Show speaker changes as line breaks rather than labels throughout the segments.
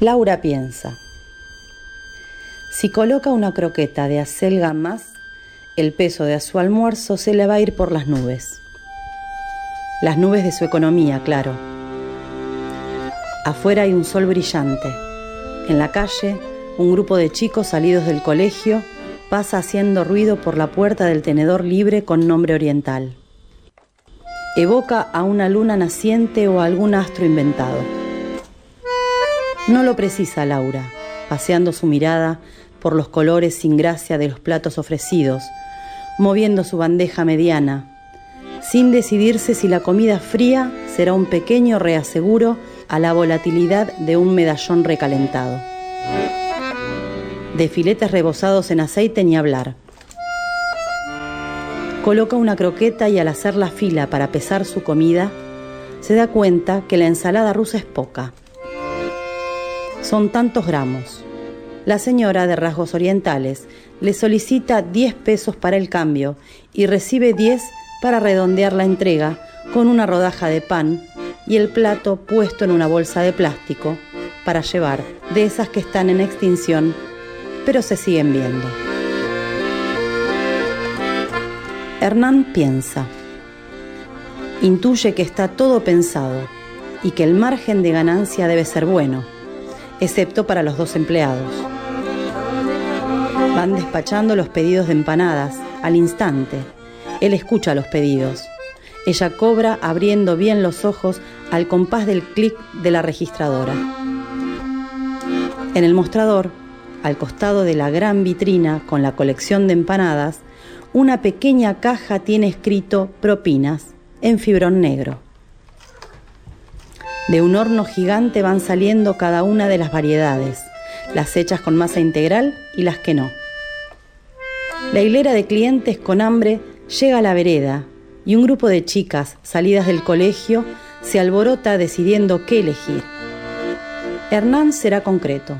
Laura piensa. Si coloca una croqueta de acelga más, el peso de su almuerzo se le va a ir por las nubes. Las nubes de su economía, claro. Afuera hay un sol brillante. En la calle, un grupo de chicos salidos del colegio pasa haciendo ruido por la puerta del tenedor libre con nombre oriental. Evoca a una luna naciente o a algún astro inventado. No lo precisa Laura, paseando su mirada por los colores sin gracia de los platos ofrecidos, moviendo su bandeja mediana, sin decidirse si la comida fría será un pequeño reaseguro a la volatilidad de un medallón recalentado. De filetes rebozados en aceite ni hablar. Coloca una croqueta y al hacer la fila para pesar su comida, se da cuenta que la ensalada rusa es poca son tantos gramos. La señora de rasgos orientales le solicita 10 pesos para el cambio y recibe 10 para redondear la entrega con una rodaja de pan y el plato puesto en una bolsa de plástico para llevar, de esas que están en extinción, pero se siguen viendo. Hernán piensa, intuye que está todo pensado y que el margen de ganancia debe ser bueno excepto para los dos empleados. Van despachando los pedidos de empanadas al instante. Él escucha los pedidos. Ella cobra abriendo bien los ojos al compás del clic de la registradora. En el mostrador, al costado de la gran vitrina con la colección de empanadas, una pequeña caja tiene escrito propinas en fibrón negro. De un horno gigante van saliendo cada una de las variedades, las hechas con masa integral y las que no. La hilera de clientes con hambre llega a la vereda y un grupo de chicas salidas del colegio se alborota decidiendo qué elegir. Hernán será concreto.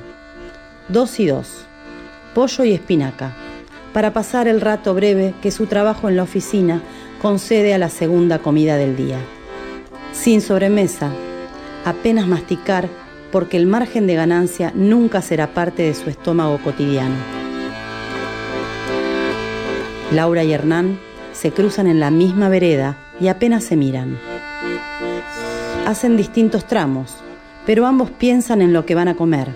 Dos y dos. Pollo y espinaca. Para pasar el rato breve que su trabajo en la oficina concede a la segunda comida del día. Sin sobremesa, apenas masticar porque el margen de ganancia nunca será parte de su estómago cotidiano. Laura y Hernán se cruzan en la misma vereda y apenas se miran. Hacen distintos tramos, pero ambos piensan en lo que van a comer,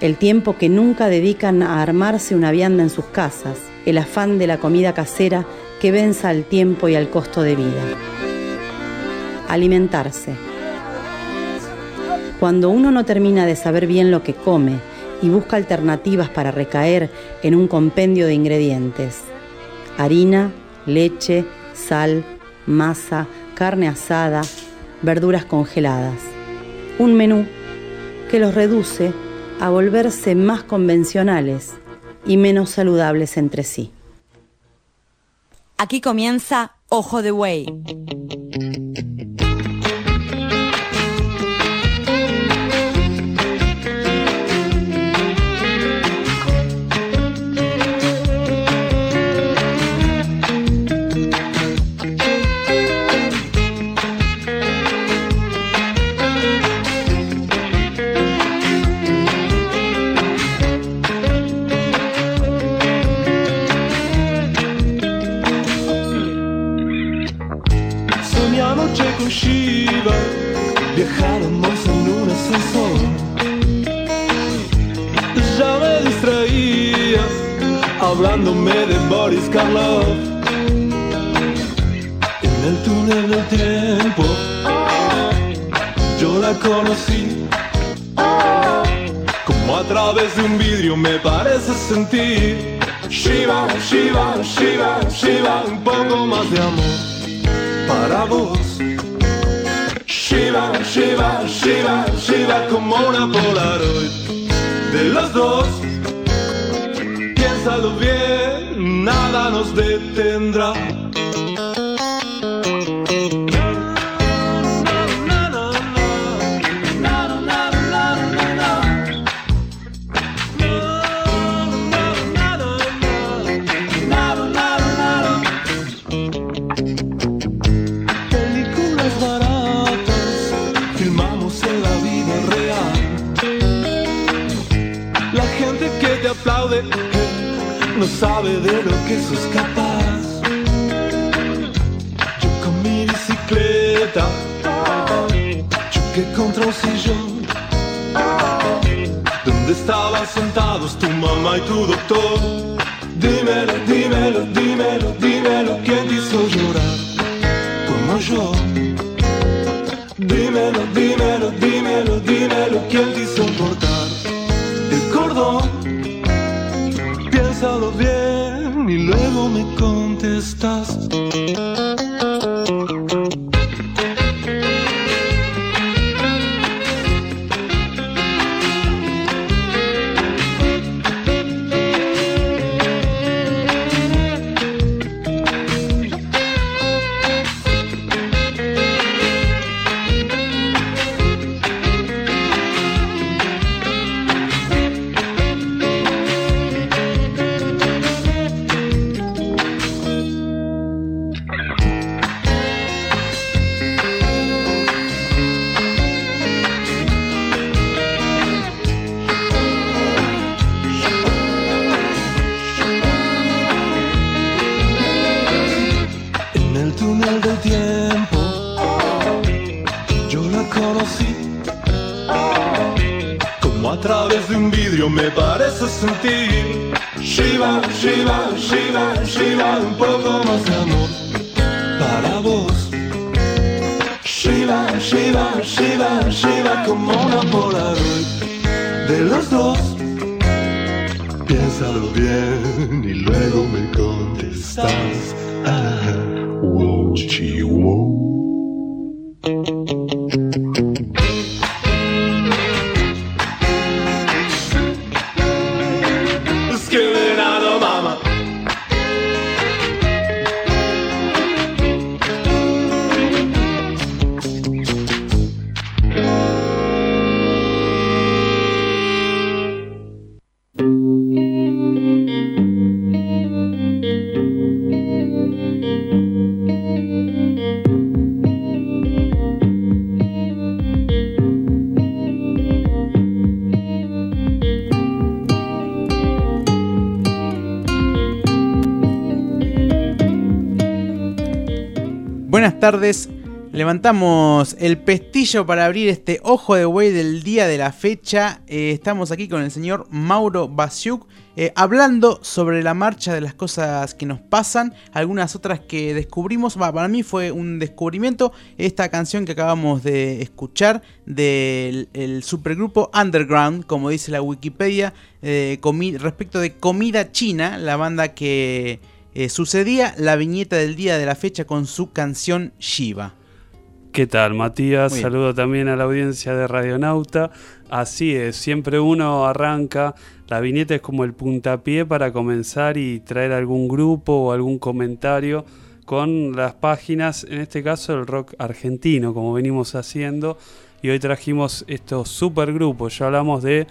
el tiempo que nunca dedican a armarse una vianda en sus casas, el afán de la comida casera que venza al tiempo y al costo de vida. Alimentarse cuando uno no termina de saber bien lo que come y busca alternativas para recaer en un compendio de ingredientes, harina, leche, sal, masa, carne asada, verduras congeladas. Un menú que los reduce a volverse más convencionales y menos saludables entre sí.
Aquí comienza Ojo de Buey.
Como
tardes. Levantamos el pestillo para abrir este ojo de buey del día de la fecha. Eh, estamos aquí con el señor Mauro Basiuk eh, hablando sobre la marcha de las cosas que nos pasan, algunas otras que descubrimos. Para mí fue un descubrimiento esta canción que acabamos de escuchar del el supergrupo Underground, como dice la Wikipedia, eh, respecto de Comida China, la banda que eh, sucedía la viñeta del día de la fecha con su canción Shiva.
¿Qué tal, Matías? Saludo también a la audiencia de Radionauta. Así es, siempre uno arranca, la viñeta es como el puntapié para comenzar y traer algún grupo o algún comentario con las páginas, en este caso el rock argentino, como venimos haciendo. Y hoy trajimos estos supergrupos, ya hablamos de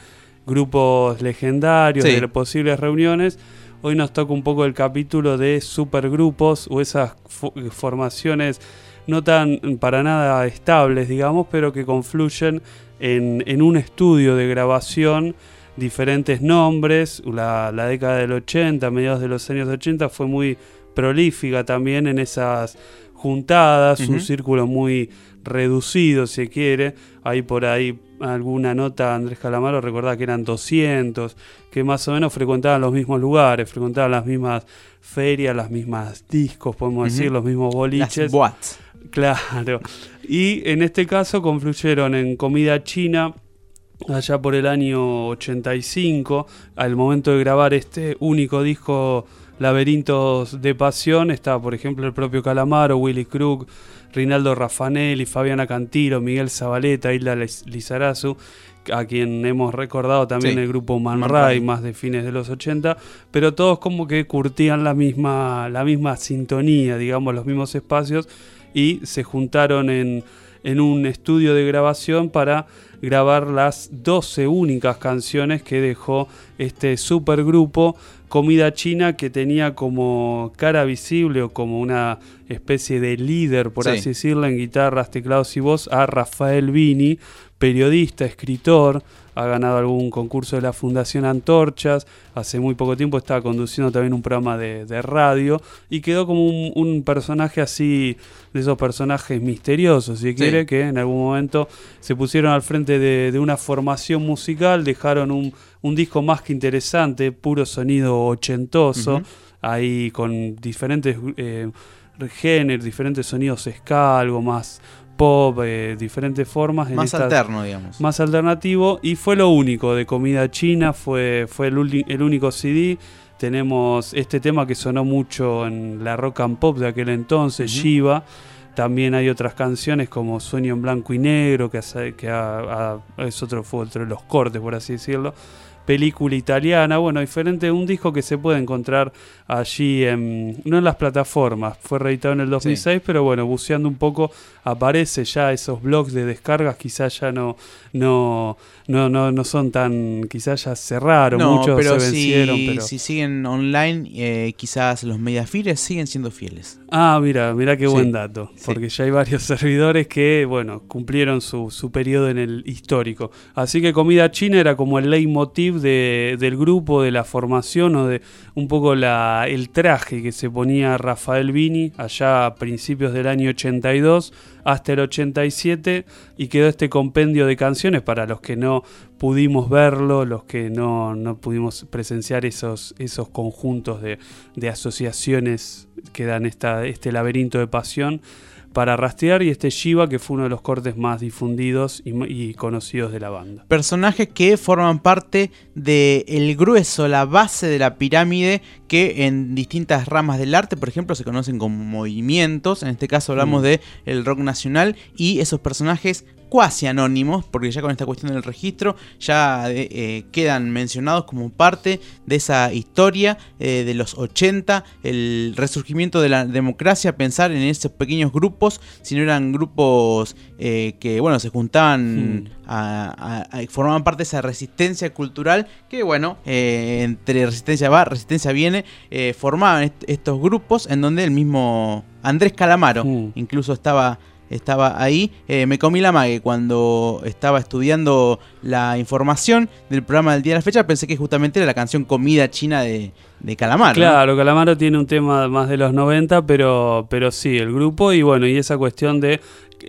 grupos legendarios,
Sí.
de posibles reuniones. Hoy nos toca un poco el capítulo de supergrupos o esas fo- formaciones no tan para nada estables, digamos, pero que confluyen en, en un estudio de grabación, diferentes nombres. La, la década del 80, mediados de los años 80, fue muy prolífica también en esas juntadas, un círculo muy reducido, si quiere. Hay por ahí alguna nota, Andrés Calamaro recordaba que eran 200, que más o menos frecuentaban los mismos lugares, frecuentaban las mismas ferias, las mismas discos, podemos decir, los mismos boliches.
Las boats.
Claro. Y en este caso confluyeron en comida china allá por el año 85, al momento de grabar este único disco Laberintos de Pasión, estaba por ejemplo el propio Calamaro, Willy Krug, Rinaldo Raffanelli, Fabiana Cantiro, Miguel Zabaleta, Hilda Liz- Lizarazu, a quien hemos recordado también
Sí.
el grupo Man
Man
Ray,
Ray.
más de fines de los 80, pero todos como que curtían la misma, la misma sintonía, digamos, los mismos espacios y se juntaron en, en un estudio de grabación para grabar las 12 únicas canciones que dejó este supergrupo Comida China que tenía como cara visible o como una especie de líder, por
Sí.
así decirlo, en guitarras, teclados y voz a Rafael Vini, periodista, escritor, ha ganado algún concurso de la Fundación Antorchas, hace muy poco tiempo estaba conduciendo también un programa de, de radio y quedó como un, un personaje así, de esos personajes misteriosos, si quiere, que en algún momento se pusieron al frente de, de una formación musical, dejaron un, un disco más que interesante, puro sonido ochentoso, ahí con diferentes eh, géneros, diferentes sonidos ska, algo más pop, eh, diferentes formas. en
Más
esta-
alterno, digamos.
más alternativo y fue lo único de comida china, fue, fue el, único CD. Tenemos este tema que sonó mucho en la rock and pop de aquel entonces. Shiva. También hay otras canciones como Sueño en Blanco y Negro, que, hace- es otro, fue otro de los cortes, por así decirlo. Película italiana, bueno, diferente, un disco que se puede encontrar allí, en, no en las plataformas, fue reeditado en el 2006, pero bueno, buceando un poco aparece ya esos blogs de descargas, quizás ya no, no, no, no, no son tan, quizás ya cerraron,
no,
muchos
pero
se vencieron,
si,
pero...
si siguen online, eh, quizás los mediafires siguen siendo fieles.
Ah, mira, mira qué
Sí,
buen dato.
sí.
Porque ya hay varios servidores que, bueno, cumplieron su, su periodo en el histórico. Así que comida china era como el leitmotiv de, del grupo, de la formación o de un poco el traje que se ponía Rafael Vini allá a principios del año 82 hasta el 87 y quedó este compendio de canciones para los que no pudimos verlo, los que no, no pudimos presenciar esos, esos conjuntos de, de asociaciones que dan esta, este laberinto de pasión para rastrear y este Shiva que fue uno de los cortes más difundidos y, y conocidos de la banda.
Personajes que forman parte del grueso, la base de la pirámide, que en distintas ramas del arte, por ejemplo, se conocen como movimientos. En este caso hablamos
Mm.
de el rock nacional y esos personajes cuasi anónimos, porque ya con esta cuestión del registro ya eh, eh, quedan mencionados como parte de esa historia eh, de los 80, el resurgimiento de la democracia, pensar en esos pequeños grupos, si no eran grupos eh, que bueno se juntaban
Mm.
a, a- a- formaban parte de esa resistencia cultural que bueno entre resistencia va resistencia viene formaban est- estos grupos en donde el mismo Andrés Calamaro
Mm.
incluso estaba estaba ahí. Eh, me comí la mague cuando estaba estudiando la información del programa del día de la fecha. Pensé que justamente era la canción comida china de, de Calamaro.
Claro, Calamaro tiene un tema más de los 90, pero, pero sí, el grupo y bueno, y esa cuestión de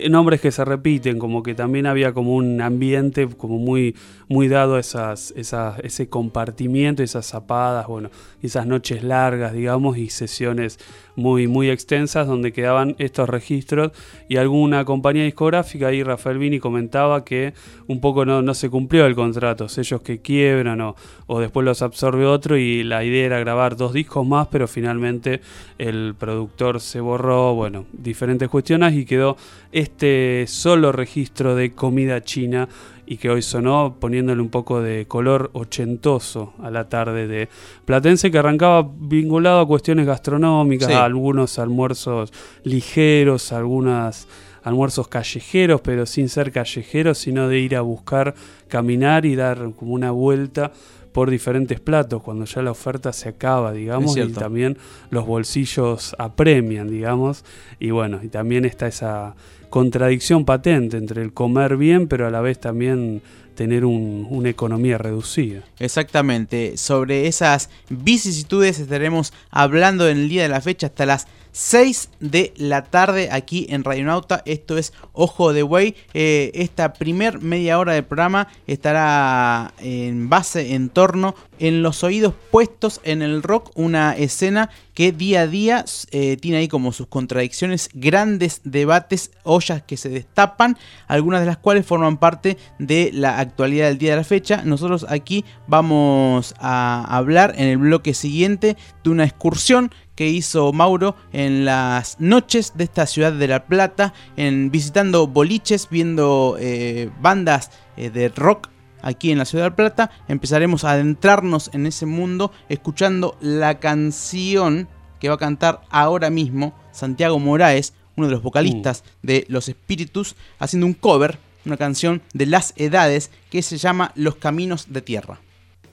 nombres que se repiten, como que también había como un ambiente como muy, muy dado a esas, esas, ese compartimiento, esas zapadas, bueno, esas noches largas, digamos, y sesiones muy, muy extensas donde quedaban estos registros y alguna compañía discográfica, ahí Rafael Vini comentaba que un poco no, no se cumplió el contrato, sellos que quiebran o, o después los absorbe otro y la idea era grabar dos discos más, pero finalmente el productor se borró, bueno, diferentes cuestiones y quedó este solo registro de comida china y que hoy sonó poniéndole un poco de color ochentoso a la tarde de Platense que arrancaba vinculado a cuestiones gastronómicas,
Sí.
a algunos almuerzos ligeros, algunas almuerzos callejeros, pero sin ser callejeros, sino de ir a buscar, caminar y dar como una vuelta por diferentes platos cuando ya la oferta se acaba, digamos, y también los bolsillos apremian, digamos, y bueno, y también está esa contradicción patente entre el comer bien, pero a la vez también tener un- una economía reducida.
Exactamente, sobre esas vicisitudes estaremos hablando en el día de la fecha hasta las 6 de la tarde aquí en Radionauta. Esto es Ojo de Buey. Eh, esta primer media hora del programa estará en base, en torno, en los oídos puestos en el rock, una escena que día a día eh, tiene ahí como sus contradicciones, grandes debates, ollas que se destapan, algunas de las cuales forman parte de la actualidad del día de la fecha. Nosotros aquí vamos a hablar en el bloque siguiente de una excursión que hizo Mauro en las noches de esta ciudad de La Plata, en visitando boliches, viendo eh, bandas eh, de rock aquí en la ciudad de La Plata. Empezaremos a adentrarnos en ese mundo escuchando la canción que va a cantar ahora mismo Santiago Moraes, uno de los vocalistas de Los Espíritus, haciendo un cover, una canción de las edades que se llama Los Caminos de Tierra.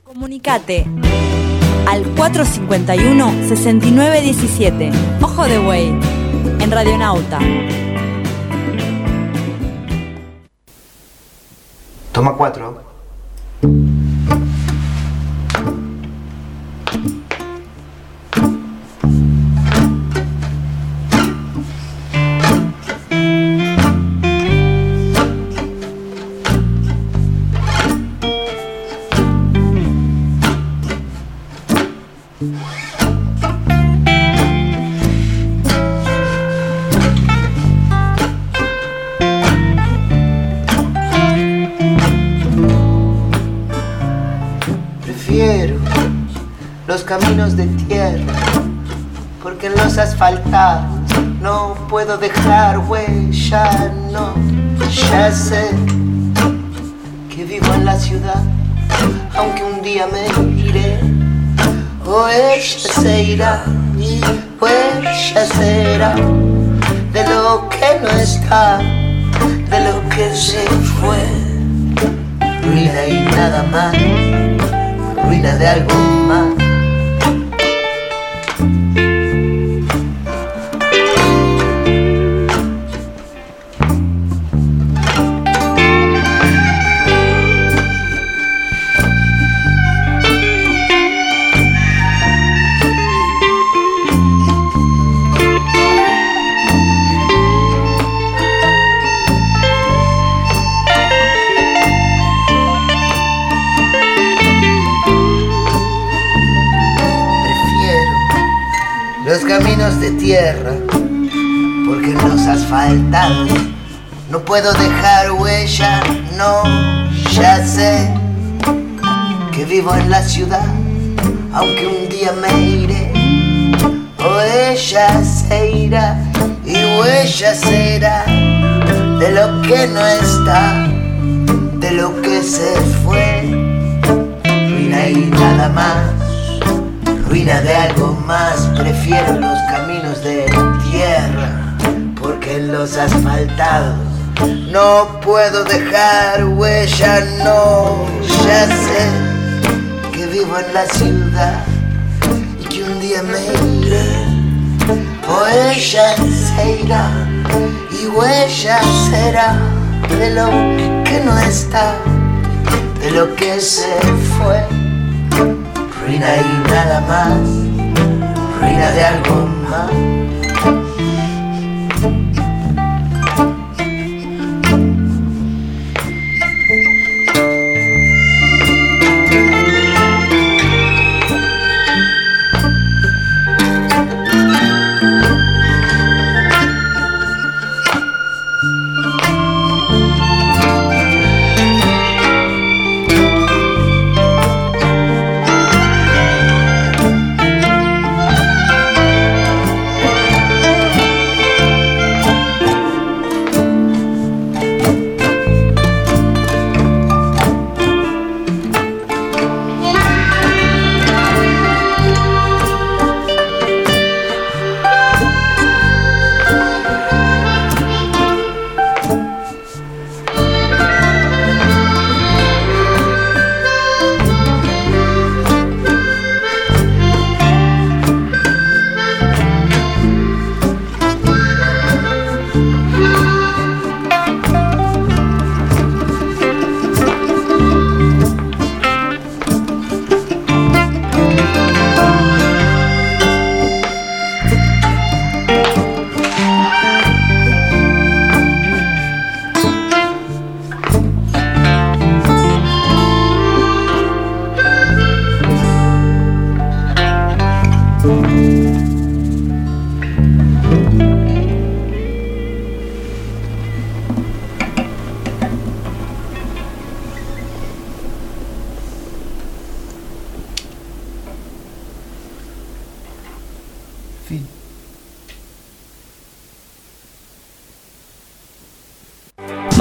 Comunicate al 451-6917. Ojo de Buey, en Radionauta.
Toma 4. Caminos de tierra, porque en los asfaltados no puedo dejar huella, no, ya sé que vivo en la ciudad, aunque un día me iré, o ella se irá y o ella será de lo que no está, de lo que se fue, ruina y nada más, ruina de algo más. No puedo dejar huella, no, ya sé que vivo en la ciudad y que un día me iré, o ella se irá y huella será de lo que no está, de lo que se fue, ruina y nada más, ruina de algo más.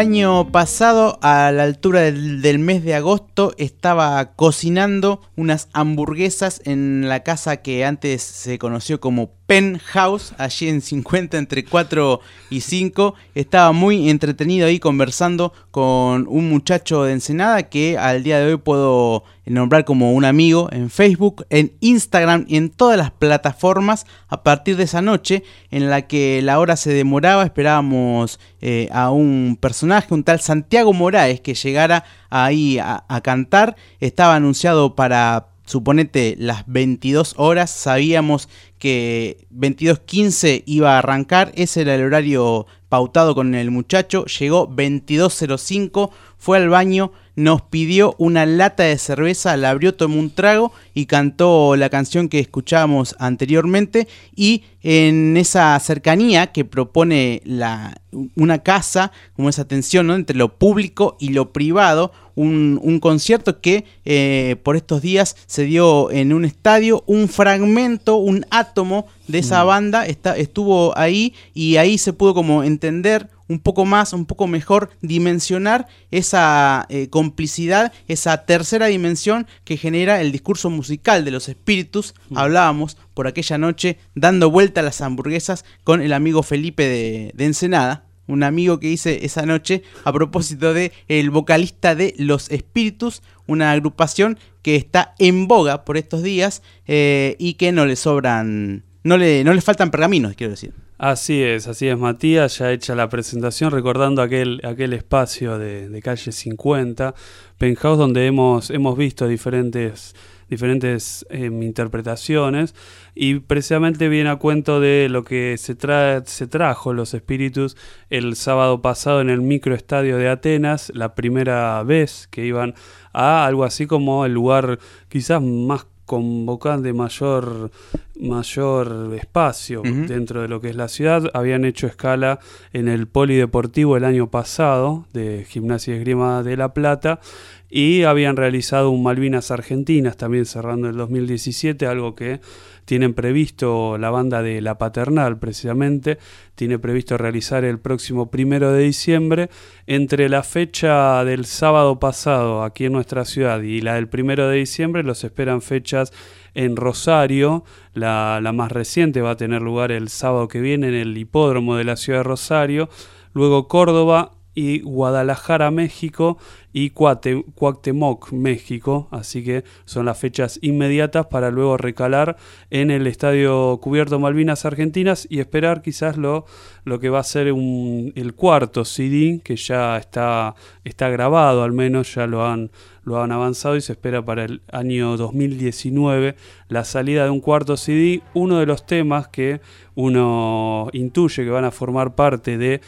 año pasado, a la altura del, del mes de agosto, estaba cocinando unas hamburguesas en la casa que antes se conoció como Penthouse, allí en 50 entre 4 y 5. Estaba muy entretenido ahí conversando con un muchacho de Ensenada que al día de hoy puedo nombrar como un amigo en Facebook, en Instagram y en todas las plataformas a partir de esa noche en la que la hora se demoraba, esperábamos eh, a un personaje, un tal Santiago Moraes que llegara ahí a, a cantar, estaba anunciado para suponete las 22 horas, sabíamos que 22.15 iba a arrancar, ese era el horario pautado con el muchacho, llegó 22.05, fue al baño, nos pidió una lata de cerveza, la abrió, tomó un trago y cantó la canción que escuchábamos anteriormente y en esa cercanía que propone la, una casa, como esa tensión entre lo público y lo privado, un, concierto que eh, por estos días se dio en un estadio, un fragmento, un átomo de esa mm. banda está, estuvo ahí y ahí se pudo como entender un poco más, un poco mejor dimensionar esa eh, complicidad, esa tercera dimensión que genera el discurso musical de los espíritus. Mm. Hablábamos por aquella noche dando vuelta a las hamburguesas con el amigo Felipe de, de Ensenada un amigo que hice esa noche a propósito de el vocalista de Los Espíritus, una agrupación que está en boga por estos días eh, y que no le sobran, no le, no le faltan pergaminos, quiero decir.
Así es, así es Matías, ya hecha la presentación, recordando aquel, aquel espacio de, calle 50, Penthouse, donde hemos, hemos visto diferentes diferentes em, interpretaciones y precisamente viene a cuento de lo que se, se trajo los espíritus el sábado pasado en el microestadio de Atenas, la primera vez que iban a algo así como el lugar quizás más convocante, mayor, mayor espacio dentro de lo que es la ciudad. Habían hecho escala en el Polideportivo el año pasado de Gimnasia y Esgrima de La Plata y habían realizado un Malvinas Argentinas también cerrando el 2017, algo que tienen previsto la banda de La Paternal precisamente, tiene previsto realizar el próximo primero de diciembre. Entre la fecha del sábado pasado aquí en nuestra ciudad y la del primero de diciembre los esperan fechas en Rosario, la, la más reciente va a tener lugar el sábado que viene en el hipódromo de la ciudad de Rosario, luego Córdoba, y Guadalajara, México y Cuauhtémoc, México, así que son las fechas inmediatas para luego recalar en el Estadio Cubierto Malvinas Argentinas y esperar quizás lo, lo que va a ser el cuarto CD que ya está, está grabado, al menos ya lo han, lo han avanzado y se espera para el año 2019 la salida de un cuarto CD, uno de los temas que uno intuye que van a formar parte del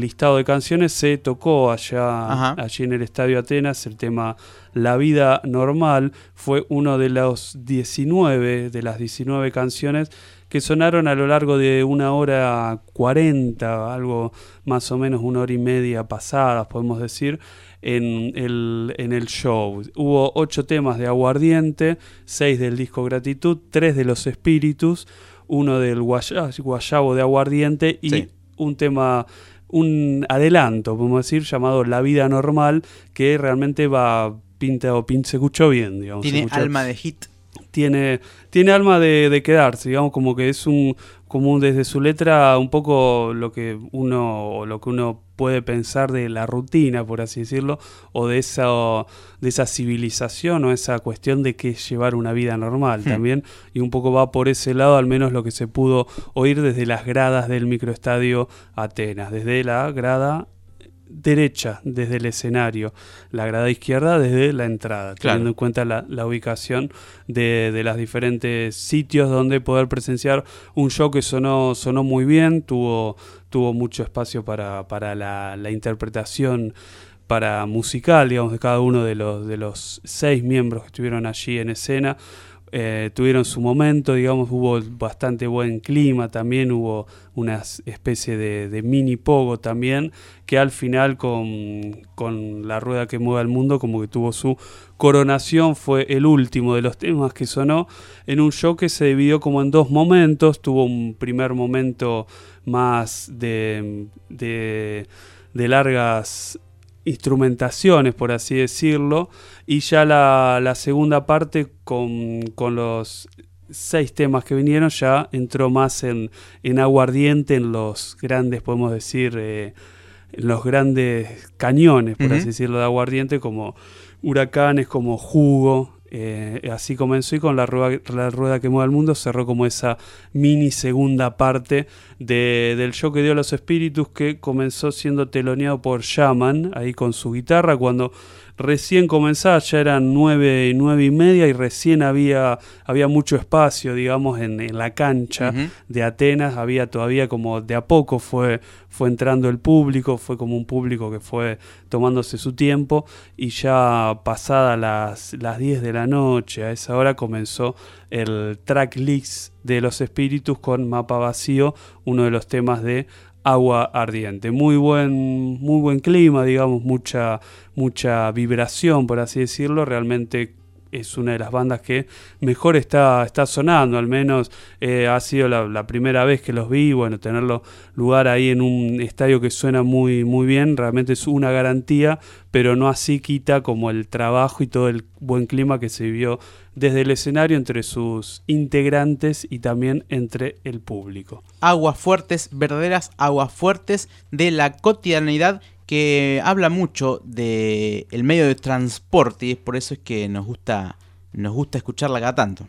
listado de canciones se tocó allá allí en el Estadio Atenas, el tema La vida normal fue uno de los 19 de las 19 canciones que sonaron a lo largo de una hora 40, algo más o menos una hora y media pasadas, podemos decir, en el, en el show. Hubo ocho temas de Aguardiente, seis del disco Gratitud, tres de Los Espíritus, uno del Guayabo de Aguardiente y un tema un adelanto, podemos decir, llamado La vida normal, que realmente va pinta o pinta, se escuchó bien, digamos.
Tiene alma de hit.
Tiene, tiene alma de, de, quedarse, digamos, como que es un, como desde su letra un poco lo que uno, lo que uno puede pensar de la rutina, por así decirlo, o de esa, de esa civilización o esa cuestión de que es llevar una vida normal hmm. también, y un poco va por ese lado, al menos lo que se pudo oír desde las gradas del microestadio Atenas, desde la grada derecha desde el escenario, la grada izquierda desde la entrada, teniendo en cuenta la, ubicación de, de los diferentes sitios donde poder presenciar un show que sonó, sonó muy bien, tuvo, tuvo mucho espacio para, para la, la interpretación para musical, digamos, de cada uno de los, de los seis miembros que estuvieron allí en escena. Eh, tuvieron su momento, digamos, hubo bastante buen clima también, hubo una especie de, mini pogo también, que al final con, con, la rueda que mueve el mundo como que tuvo su coronación, fue el último de los temas que sonó en un show que se dividió como en dos momentos, tuvo un primer momento más de, de largas instrumentaciones, por así decirlo, y ya la, segunda parte con, los seis temas que vinieron ya entró más en, en aguardiente, en los grandes, podemos decir, eh, en los grandes cañones, por así decirlo, de aguardiente, como huracanes, como jugo, eh, así comenzó y con la rueda, la rueda que mueve el mundo cerró como esa mini segunda parte del show que dio Los Espíritus que comenzó siendo teloneado por Shaman ahí con su guitarra cuando recién comenzaba, ya eran nueve, nueve y media y recién había, había mucho espacio, digamos, en, en la cancha de Atenas, había todavía como de a poco fue, fue entrando el público, fue como un público que fue tomándose su tiempo y ya pasada las, las 10 de la noche, a esa hora comenzó el track list de los espíritus con mapa vacío, uno de los temas de agua ardiente. Muy buen, muy buen clima, digamos, mucha, mucha vibración, por así decirlo. Realmente es una de las bandas que mejor está, está sonando, al menos eh, ha sido la, la primera vez que los vi, bueno, tenerlo lugar ahí en un estadio que suena muy, muy bien, realmente es una garantía, pero no así quita como el trabajo y todo el buen clima que se vivió desde el escenario entre sus integrantes y también entre el público.
Aguas fuertes, verdaderas aguas fuertes de la cotidianidad que habla mucho de el medio de transporte y es por eso es que nos gusta nos gusta escucharla cada tanto.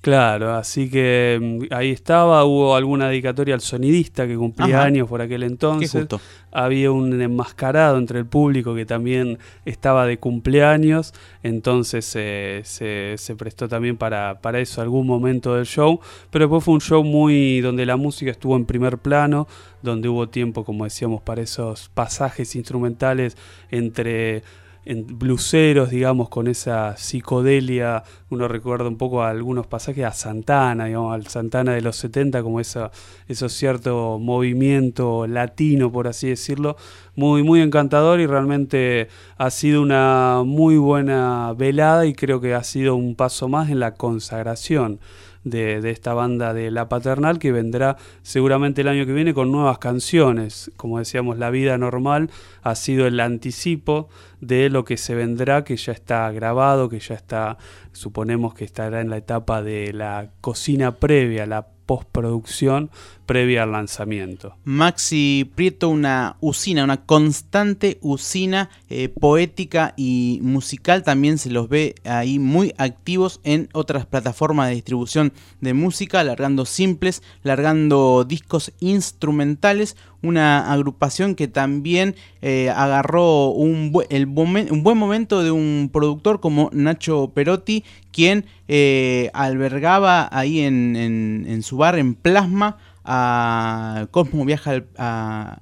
Claro, así que mm, ahí estaba, hubo alguna dedicatoria al sonidista que cumplía
Ajá.
años por aquel
Qué
entonces.
justo.
Había un enmascarado entre el público que también estaba de cumpleaños, entonces eh, se, se prestó también para, para eso algún momento del show, pero después fue un show muy donde la música estuvo en primer plano, donde hubo tiempo, como decíamos, para esos pasajes instrumentales entre en bluseros, digamos, con esa psicodelia. Uno recuerda un poco a algunos pasajes a Santana, digamos, al Santana de los 70, como esa, ese cierto movimiento latino, por así decirlo. Muy, muy encantador y realmente ha sido una muy buena velada y creo que ha sido un paso más en la consagración de, esta banda de La Paternal que vendrá seguramente el año que viene con nuevas canciones. Como decíamos, La Vida Normal ha sido el anticipo de lo que se vendrá, que ya está grabado, que ya está, suponemos que estará en la etapa de la cocina previa, la postproducción previa al lanzamiento.
Maxi Prieto, una usina, una constante usina eh, poética y musical. También se los ve ahí muy activos en otras plataformas de distribución de música, largando simples, largando discos instrumentales. Una agrupación que también eh, agarró un, bu el un, buen momento de un productor como Nacho Perotti, quien eh, albergaba ahí en, en, en su bar en Plasma a Cosmo viaja al, a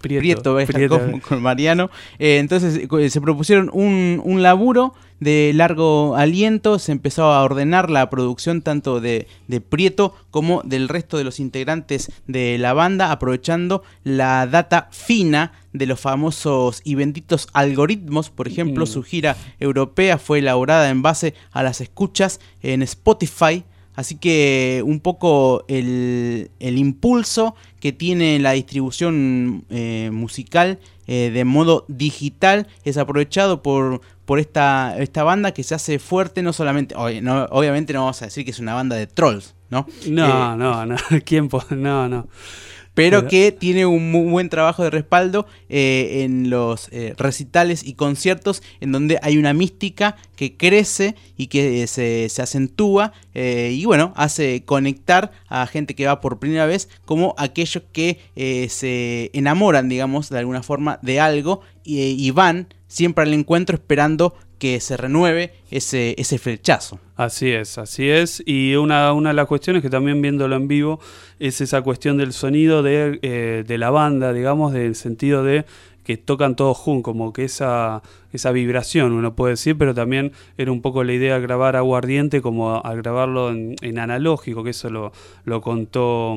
Prieto, Prieto, Cosmo con Mariano. Eh, entonces eh, se propusieron un, un, laburo de largo aliento, se empezó a ordenar la producción tanto de, de, Prieto como del resto de los integrantes de la banda, aprovechando la data fina de los famosos y benditos algoritmos. Por ejemplo, mm. su gira europea fue elaborada en base a las escuchas en Spotify. Así que un poco el, el impulso que tiene la distribución eh, musical eh, de modo digital es aprovechado por, por esta, esta banda que se hace fuerte, no solamente, no, obviamente no vamos a decir que es una banda de trolls, ¿no?
No, eh, no, no, ¿quién? No, no
pero que tiene un muy buen trabajo de respaldo eh, en los eh, recitales y conciertos en donde hay una mística que crece y que eh, se, se, acentúa y bueno, hace conectar a gente que va por primera vez como aquellos que se enamoran, digamos, de alguna forma de algo y, y van siempre al encuentro esperando que se renueve ese, ese flechazo.
Así es, así es. Y una, una de las cuestiones que también viéndolo en vivo es esa cuestión del sonido de, eh, de la banda, digamos, del sentido de que tocan todos juntos, como que esa, esa vibración, uno puede decir, pero también era un poco la idea de grabar aguardiente como al grabarlo en, en analógico, que eso lo, lo contó...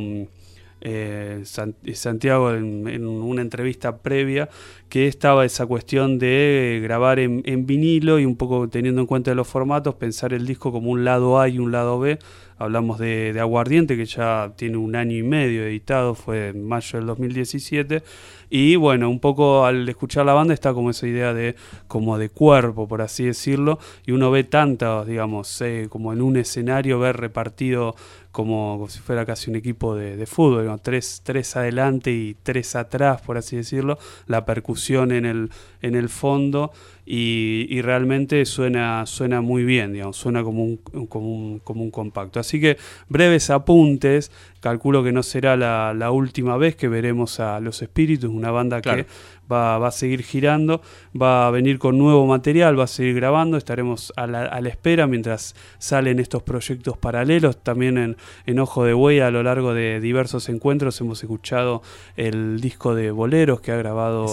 Eh, Santiago en, una entrevista previa que estaba esa cuestión de grabar en, vinilo y un poco teniendo en cuenta los formatos, pensar el disco como un lado A y un lado B. Hablamos de, de Aguardiente, que ya tiene un año y medio editado, fue en mayo del 2017. Y bueno, un poco al escuchar la banda está como esa idea de como de cuerpo, por así decirlo, y uno ve tantas, digamos, eh, como en un escenario ver repartido como, si fuera casi un equipo de, de fútbol, ¿no? tres, tres adelante y tres atrás, por así decirlo, la percusión en el, en el fondo y, y, realmente suena, suena muy bien, digamos, suena como un, como, un, como un compacto. Así que breves apuntes calculo que no será la, la última vez que veremos a Los Espíritus, una banda
Claro.
que va, va a seguir girando, va a venir con nuevo material, va a seguir grabando, estaremos a la, a la espera mientras salen estos proyectos paralelos. También en, en Ojo de Buey a lo largo de diversos encuentros hemos escuchado el disco de boleros que ha grabado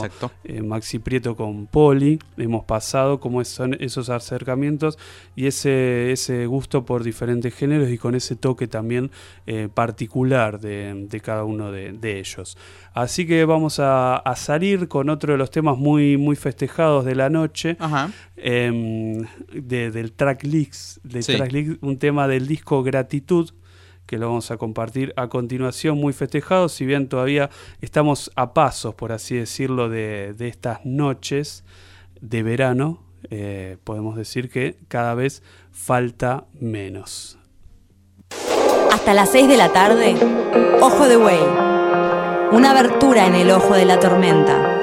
eh, Maxi Prieto con Poli. Hemos pasado cómo son esos acercamientos y ese, ese gusto por diferentes géneros y con ese toque también eh, particular de, de cada uno de, de ellos. Así que vamos a, a salir con otro de los temas muy, muy festejados de la noche.
Ajá.
em, de- del tracklist, del
Sí.
tracklist, un tema del disco Gratitud que lo vamos a compartir a continuación, muy festejado, si bien todavía estamos a pasos, por así decirlo, de, de estas noches de verano, eh, podemos decir que cada vez falta menos.
Hasta las 6 de la tarde, Ojo de Buey. Una abertura en el ojo de la tormenta.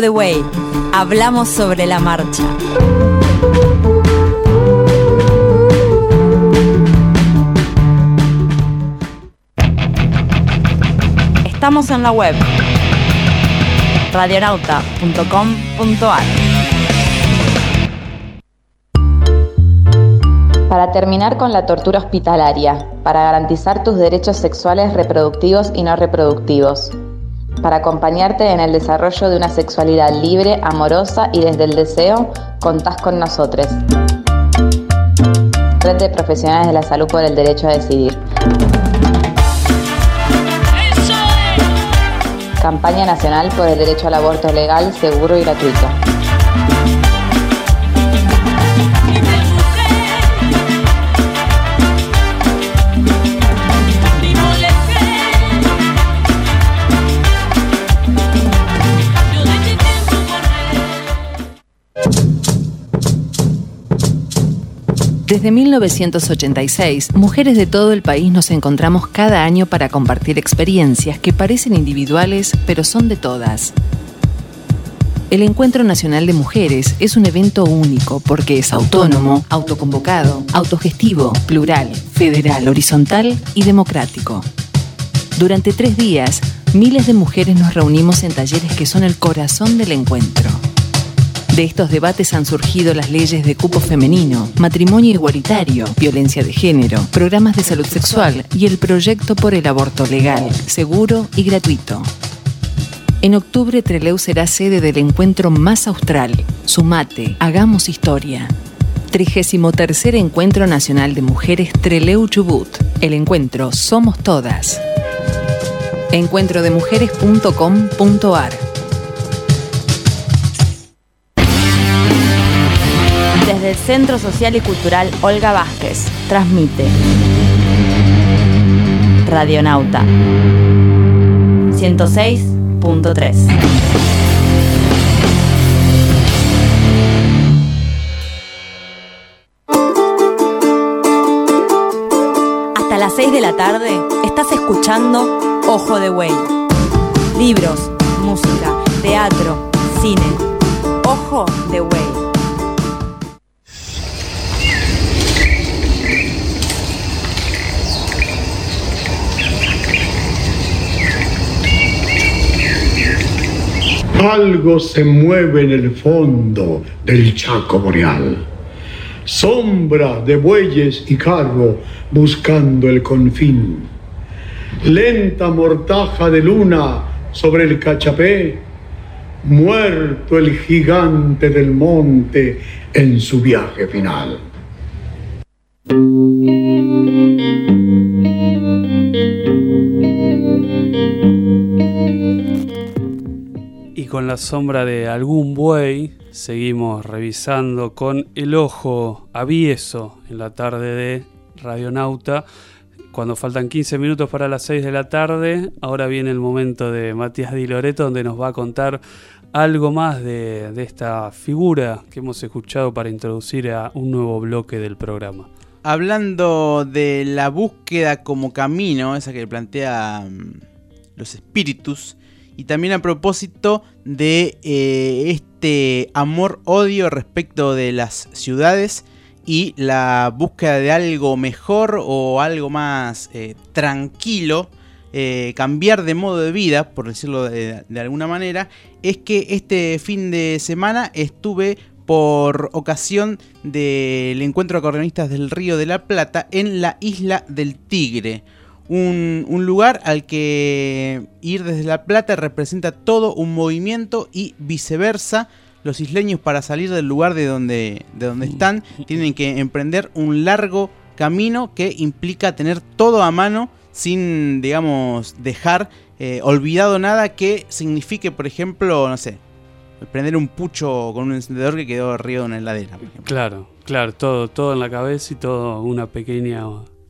De
Güey. Hablamos sobre la marcha. Estamos en la web radionauta.com.ar.
Para terminar con la tortura hospitalaria, para garantizar tus derechos sexuales reproductivos y no reproductivos, para acompañarte en el desarrollo de una sexualidad libre, amorosa y desde el deseo, contás con nosotros. Red de Profesionales de la Salud por el Derecho a Decidir. Campaña Nacional por el Derecho al Aborto Legal, Seguro y Gratuito.
Desde 1986, mujeres de todo el país nos encontramos cada año para compartir experiencias que parecen individuales, pero son de todas. El Encuentro Nacional de Mujeres es un evento único porque es autónomo, autoconvocado, autogestivo, plural, federal, horizontal y democrático. Durante tres días, miles de mujeres nos reunimos en talleres que son el corazón del encuentro. De estos debates han surgido las leyes de cupo femenino, matrimonio igualitario, violencia de género, programas de salud sexual y el proyecto por el aborto legal, seguro y gratuito. En octubre Treleu será sede del encuentro más austral. Sumate, hagamos historia. 33 Encuentro Nacional de Mujeres Treleu Chubut. El encuentro Somos Todas. Encuentrodemujeres.com.ar
Desde el Centro Social y Cultural Olga Vázquez, transmite Radionauta 106.3. Hasta las 6 de la tarde estás escuchando Ojo de Güey. Libros, música, teatro, cine. Ojo de Güey.
Algo se mueve en el fondo del Chaco Boreal. Sombra de bueyes y carro buscando el confín. Lenta mortaja de luna sobre el cachapé. Muerto el gigante del monte en su viaje final.
Con la sombra de algún buey, seguimos revisando con el ojo avieso en la tarde de Radionauta. Cuando faltan 15 minutos para las 6 de la tarde, ahora viene el momento de Matías Di Loreto, donde nos va a contar algo más de, de esta figura que hemos escuchado para introducir a un nuevo bloque del programa.
Hablando de la búsqueda como camino, esa que plantea mm, los espíritus, y también a propósito de eh, este amor-odio respecto de las ciudades y la búsqueda de algo mejor o algo más eh, tranquilo, eh, cambiar de modo de vida, por decirlo de, de alguna manera, es que este fin de semana estuve por ocasión del encuentro de acordeonistas del Río de la Plata en la isla del Tigre. Un, un lugar al que ir desde La Plata representa todo un movimiento y viceversa. Los isleños para salir del lugar de donde, de donde están tienen que emprender un largo camino que implica tener todo a mano sin, digamos, dejar eh, olvidado nada que signifique, por ejemplo, no sé, prender un pucho con un encendedor que quedó arriba de una heladera. por.
Claro, claro, todo, todo en la cabeza y todo una pequeña,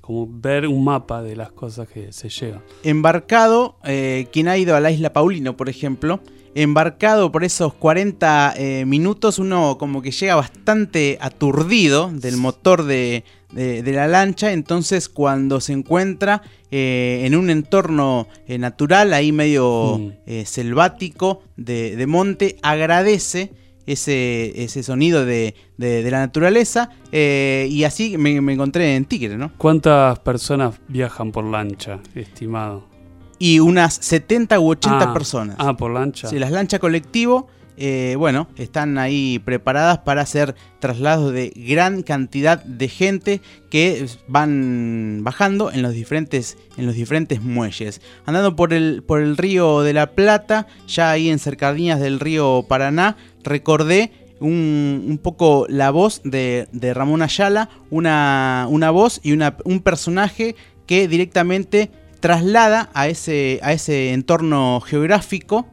como ver un mapa de las cosas que se llevan.
Embarcado, eh, quien ha ido a la isla Paulino, por ejemplo, embarcado por esos 40 eh, minutos, uno como que llega bastante aturdido del motor de, de- de la lancha, entonces cuando se encuentra eh, en un entorno natural, ahí medio
Mm.
selvático, de, de monte, agradece ese, ese sonido de, de- de la naturaleza eh, y así me, me encontré en Tigre, ¿no?
¿Cuántas personas viajan por lancha, estimado?
Y unas 70 u 80
Ah,
personas.
Ah, por lancha.
Sí, las lanchas colectivo, eh, bueno, están ahí preparadas para hacer traslados de gran cantidad de gente que van bajando en los diferentes, en los diferentes muelles. Andando por el, por el río de la Plata, ya ahí en cercanías del río Paraná, recordé un, un poco la voz de, Ramón Ayala, una, una voz y una- un personaje que directamente traslada a ese, a ese entorno geográfico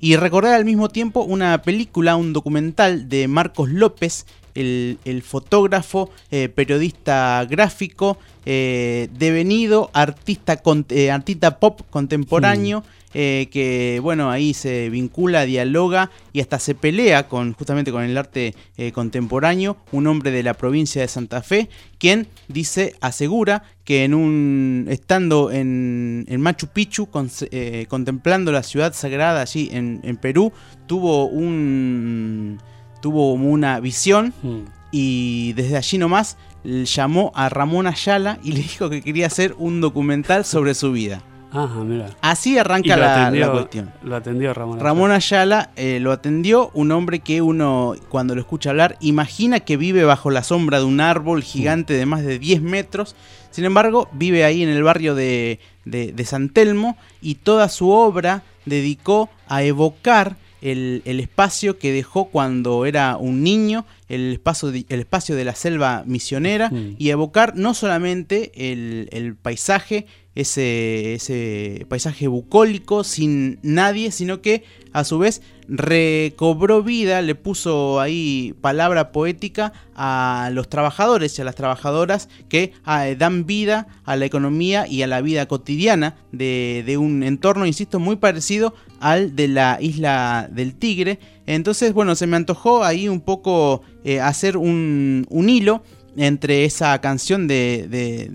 y recordar al mismo tiempo una película, un documental de Marcos López, el, el fotógrafo, eh, periodista gráfico, eh, devenido artista, con- eh, artista pop contemporáneo, eh, que bueno, ahí se vincula, dialoga y hasta se pelea con justamente con el arte eh, contemporáneo, un hombre de la provincia de Santa Fe, quien dice, asegura que en un estando en, en Machu Picchu, con- eh, contemplando la ciudad sagrada allí en, en Perú, tuvo un tuvo una visión
Mm.
y desde allí nomás llamó a Ramón Ayala y le dijo que quería hacer un documental sobre su vida.
Ajá, mira.
Así arranca
lo
la,
atendió,
la cuestión.
Lo atendió Ramón.
Ramón Ayala eh, lo atendió, un hombre que uno cuando lo escucha hablar imagina que vive bajo la sombra de un árbol gigante de más de 10 metros. Sin embargo, vive ahí en el barrio de, de- de San Telmo y toda su obra dedicó a evocar el, el espacio que dejó cuando era un niño, el espacio de, el espacio de la selva misionera
Mm.
y evocar no solamente el, el paisaje, ese, paisaje bucólico sin nadie, sino que a su vez recobró vida, le puso ahí palabra poética a los trabajadores y a las trabajadoras que ah, dan vida a la economía y a la vida cotidiana de, un entorno, insisto, muy parecido al de la isla del Tigre. Entonces, bueno, se me antojó ahí un poco eh, hacer un, hilo entre esa canción de-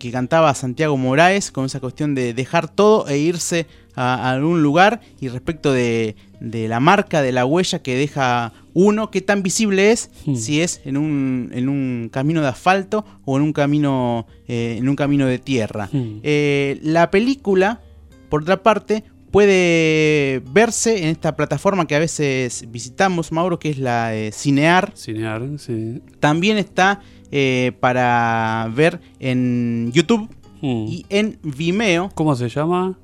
que cantaba Santiago Moraes con esa cuestión de dejar todo e irse a, algún lugar y respecto de, de la marca, de la huella que deja uno, qué tan visible es,
Hmm.
si es en un, en un camino de asfalto o en un camino, eh, en un camino de tierra.
Hmm.
Eh, la película, por otra parte, puede verse en esta plataforma que a veces visitamos, Mauro, que es la eh, Cinear.
Cinear, sí.
También está eh, para ver en YouTube
Mm.
y en Vimeo.
¿Cómo se llama?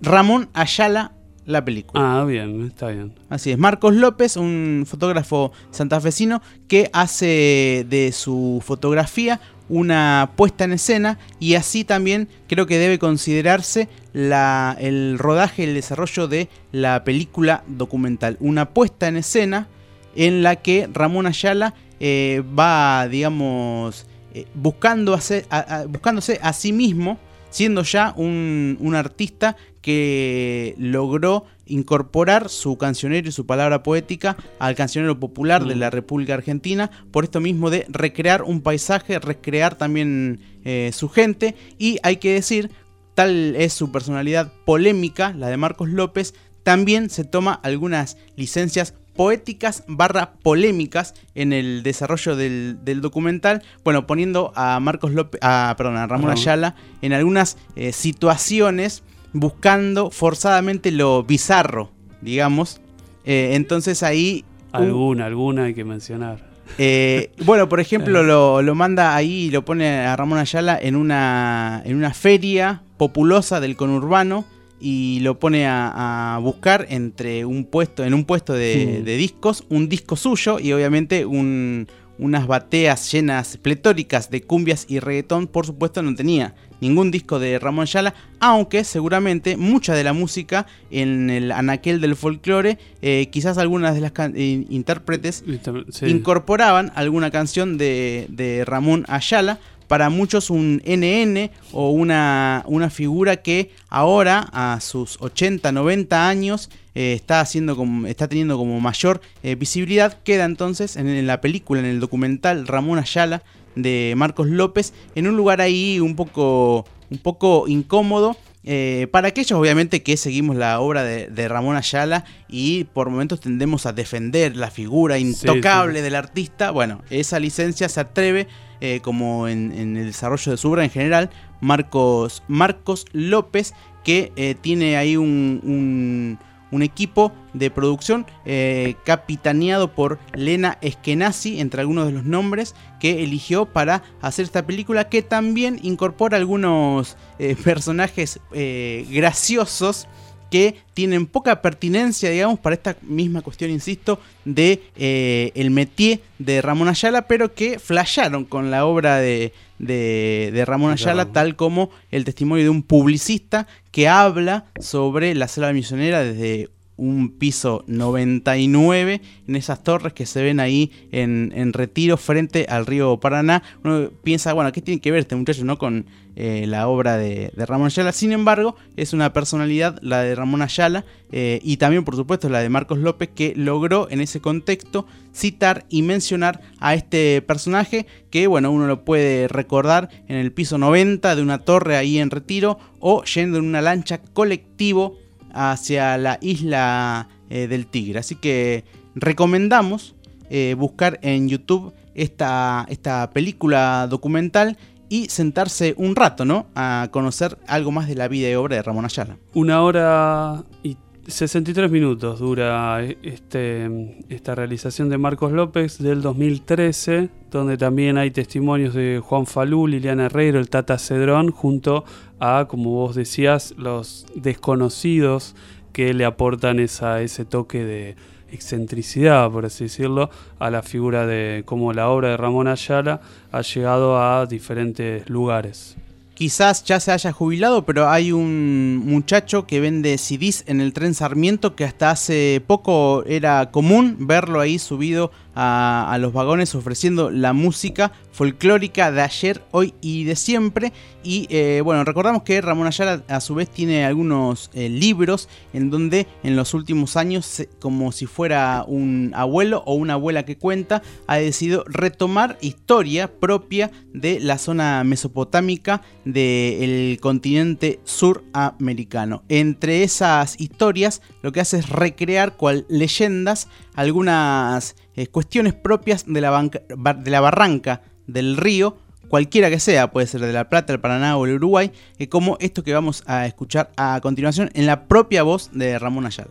Ramón Ayala, la película.
Ah, bien, está bien.
Así es, Marcos López, un fotógrafo santafesino que hace de su fotografía una puesta en escena y así también creo que debe considerarse la, el rodaje, el desarrollo de la película documental. Una puesta en escena en la que Ramón Ayala eh, va, digamos, eh, buscando hacer- a- a- buscándose a sí mismo, siendo ya un, un artista que logró incorporar su cancionero y su palabra poética al cancionero popular de la República Argentina, por esto mismo de recrear un paisaje, recrear también eh, su gente, y hay que decir, tal es su personalidad polémica, la de Marcos López, también se toma algunas licencias poéticas barra polémicas en el desarrollo del, del documental, bueno, poniendo a Marcos López, a, perdón, a Ramón. Ayala en algunas eh, situaciones buscando forzadamente lo bizarro, digamos. Eh, entonces ahí... uh,
Alguna, alguna hay que mencionar.
eh, bueno, por ejemplo, lo, lo manda ahí y lo pone a Ramón Ayala en una, en una feria populosa del conurbano y lo pone a, a buscar entre un puesto, en un puesto de, de discos, un disco suyo y obviamente un- unas bateas llenas pletóricas de cumbias y reggaetón, por supuesto no tenía ningún disco de Ramón Ayala, aunque seguramente mucha de la música en el anaquel del folclore, eh, quizás algunas de las eh, intérpretes
Sí.
incorporaban alguna canción de, de Ramón Ayala. Para muchos un NN o una, una figura que ahora a sus 80, 90 años eh, está, haciendo como, está teniendo como mayor eh, visibilidad. Queda entonces en, en la película, en el documental Ramón Ayala de Marcos López, en un lugar ahí un poco, un poco incómodo. Eh, para aquellos obviamente que seguimos la obra de, de Ramón Ayala y por momentos tendemos a defender la figura intocable del artista, bueno, esa licencia se atreve, eh, como en, en el desarrollo de su obra en general, Marcos, Marcos López, que eh, tiene ahí un, un- un equipo de producción eh, capitaneado por Lena Eskenazi, entre algunos de los nombres que eligió para hacer esta película, que también incorpora algunos eh, personajes eh, graciosos que tienen poca pertinencia, digamos, para esta misma cuestión, insisto, de eh, el métier de Ramón Ayala, pero que flasharon con la obra de, de- de Ramón Ayala, tal como el testimonio de un publicista que habla sobre la selva misionera desde un piso 99 en esas torres que se ven ahí en, en retiro frente al río Paraná. Uno piensa, bueno, ¿qué tiene que ver este muchacho no con eh, la obra de, Ramón Ayala? Sin embargo, es una personalidad, la de Ramón Ayala, eh, y también, por supuesto, la de Marcos López, que logró en ese contexto citar y mencionar a este personaje que, bueno, uno lo puede recordar en el piso 90 de una torre ahí en retiro o yendo en una lancha colectivo hacia la isla eh, del Tigre. Así que recomendamos eh, buscar en YouTube esta, esta película documental y sentarse un rato, ¿no? A conocer algo más de la vida y obra de Ramón Ayala.
Una hora y 63 minutos dura este, esta realización de Marcos López del 2013, donde también hay testimonios de Juan Falú, Liliana Herrero, el Tata Cedrón, junto a, como vos decías, los desconocidos que le aportan ese toque de excentricidad, por así decirlo, a la figura de cómo la obra de Ramón Ayala ha llegado a diferentes lugares.
Quizás ya se haya jubilado, pero hay un muchacho que vende CDs en el tren Sarmiento que hasta hace poco era común verlo ahí subido a, los vagones ofreciendo la música folclórica de ayer, hoy y de siempre. Y eh, bueno, recordamos que Ramón Ayala a su vez tiene algunos eh, libros en donde en los últimos años, como si fuera un abuelo o una abuela que cuenta, ha decidido retomar historia propia de la zona mesopotámica del continente suramericano. Entre esas historias lo que hace es recrear cual leyendas algunas eh, cuestiones propias de la, banca- ba- de la barranca del río, cualquiera que sea, puede ser de La Plata, el Paraná o el Uruguay, eh, como esto que vamos a escuchar a continuación en la propia voz de Ramón Ayala.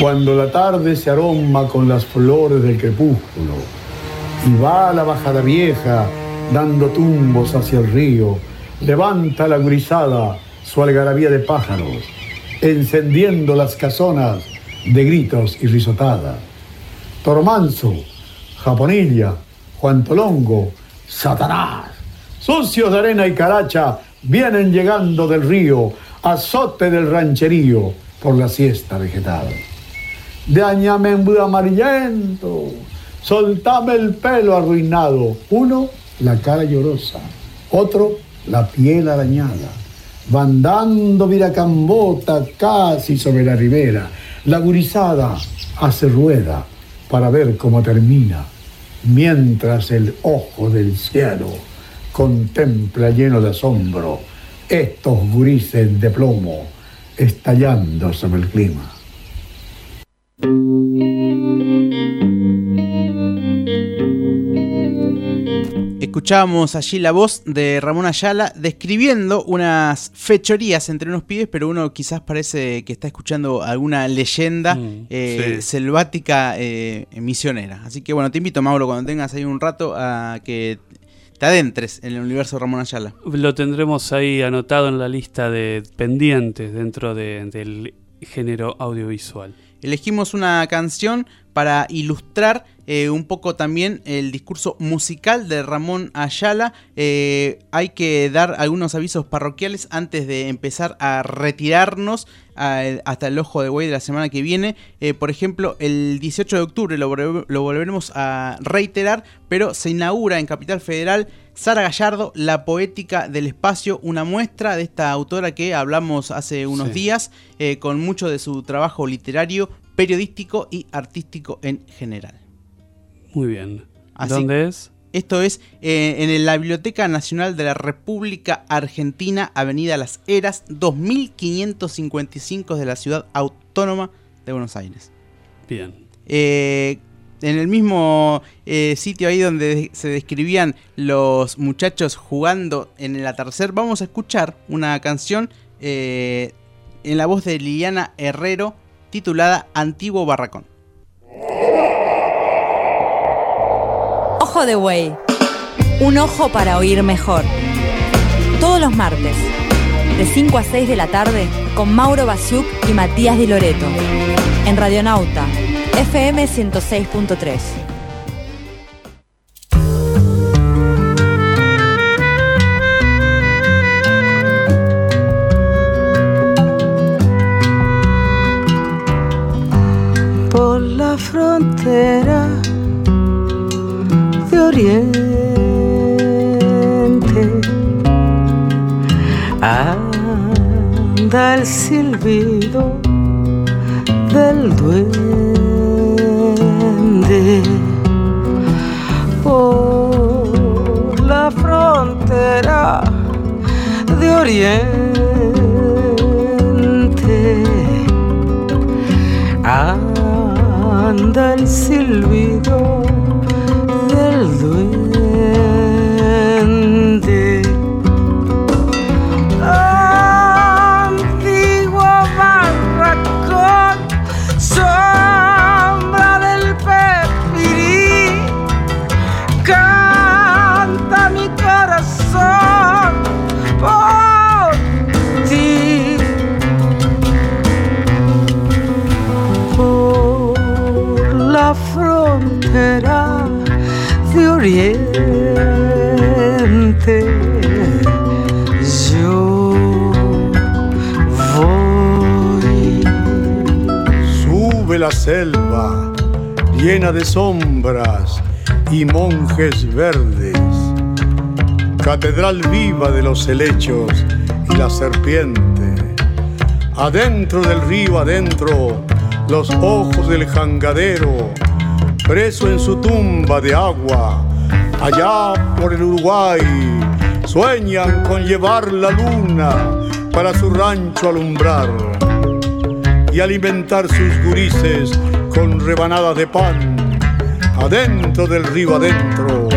Cuando la tarde se aroma con las flores del crepúsculo y va a la bajada vieja dando tumbos hacia el río, levanta la gurizada su algarabía de pájaros, encendiendo las casonas de gritos y risotadas. Tormanzo, Japonilla, Juan Tolongo, Satanás, sucios de arena y caracha, vienen llegando del río, azote del rancherío por la siesta vegetal. De añamembú amarillento, soltame el pelo arruinado. Uno, la cara llorosa. Otro, la piel arañada. Van dando viracambota casi sobre la ribera. La gurizada hace rueda para ver cómo termina. Mientras el ojo del cielo contempla lleno de asombro estos gurises de plomo estallando sobre el clima.
Escuchábamos allí la voz de Ramón Ayala describiendo unas fechorías entre unos pibes, pero uno quizás parece que está escuchando alguna leyenda
Mm,
eh,
sí.
selvática eh, misionera. Así que bueno, te invito, Mauro, cuando tengas ahí un rato a que te adentres en el universo de Ramón Ayala.
Lo tendremos ahí anotado en la lista de pendientes dentro de- del género audiovisual.
Elegimos una canción para ilustrar eh, un poco también el discurso musical de Ramón Ayala. Eh, hay que dar algunos avisos parroquiales antes de empezar a retirarnos hasta el ojo de buey de la semana que viene. Eh, por ejemplo, el 18 de octubre lo, volve- lo volveremos a reiterar, pero se inaugura en Capital Federal Sara Gallardo, La Poética del Espacio, una muestra de esta autora que hablamos hace unos
Sí.
días, eh, con mucho de su trabajo literario, periodístico y artístico en general.
Muy bien.
Así-
¿Dónde es?
Esto es eh, en la Biblioteca Nacional de la República Argentina, Avenida Las Heras, 2555 de la Ciudad Autónoma de Buenos Aires.
Bien.
Eh, en el mismo eh, sitio ahí donde se describían los muchachos jugando en el atardecer, vamos a escuchar una canción en la voz de Liliana Herrero titulada Antiguo Barracón.
Ojo de Buey. Un ojo para oír mejor. Todos los martes, de 5 a 6 de la tarde, con Mauro Basiuk y Matías Di Loreto. En Radionauta, FM 106.3.
de Oriente. Anda el silbido del duende
selva llena de sombras y monjes verdes. Catedral viva de los helechos y la serpiente. Adentro del río, adentro, los ojos del jangadero, preso en su tumba de agua, allá por el Uruguay, sueñan con llevar la luna para su rancho alumbrar y alimentar sus gurises con rebanadas de pan. Adentro del río adentro,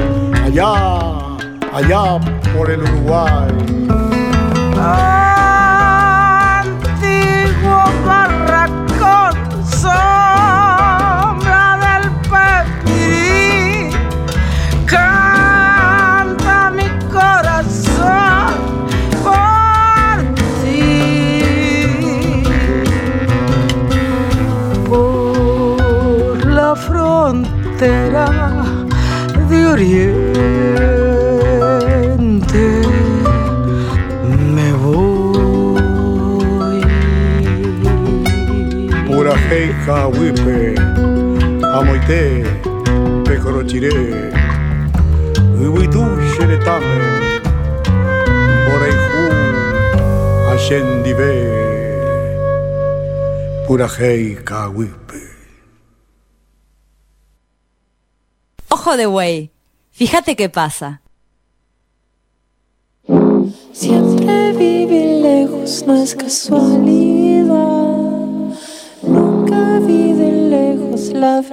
allá, allá por el Uruguay. Jeija huipe, amoite, pecorochiré, huitu xeretame, boreiju, ascendive, pura jeija huipe.
Ojo de Buey. Fíjate qué pasa.
Siempre lejos lejos no es casualidad.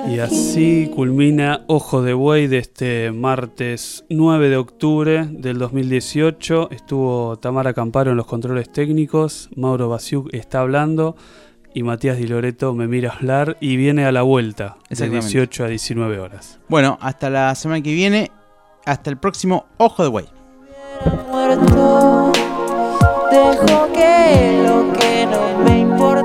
Y así culmina Ojo de Buey de este martes 9 de octubre del 2018. Estuvo Tamara Camparo en los controles técnicos, Mauro Basiuk está hablando y Matías Di Loreto me mira hablar y viene a la vuelta de
Exactamente.
18 a 19 horas.
Bueno, hasta la semana que viene. Hasta el próximo Ojo de Güey.
muerto. Dejo que lo que no me importa.